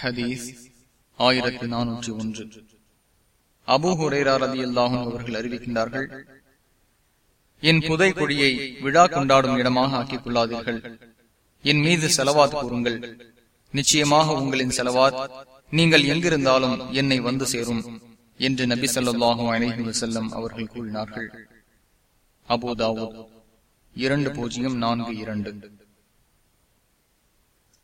ஹதீஸ் ஆயிரத்தி நானூற்றி ஒன்று. அபு ஹுரேரா ரதி அல்லாஹும் அவர்கள் அறிவிக்கின்றார்கள் என் புதை கொடியை விழா கொண்டாடும் இடமாக ஆக்கிக் கொள்ளாதீர்கள் என் மீது செலவாத் கூறுங்கள். நிச்சயமாக உங்களின் செலவாத் நீங்கள் எங்கிருந்தாலும் என்னை வந்து சேரும் என்று நபி சொல்லாஹும் அலஹி வசல்லம் அவர்கள் கூறினார்கள். அபுதாவோ இரண்டு பூஜ்ஜியம் நான்கு இரண்டு.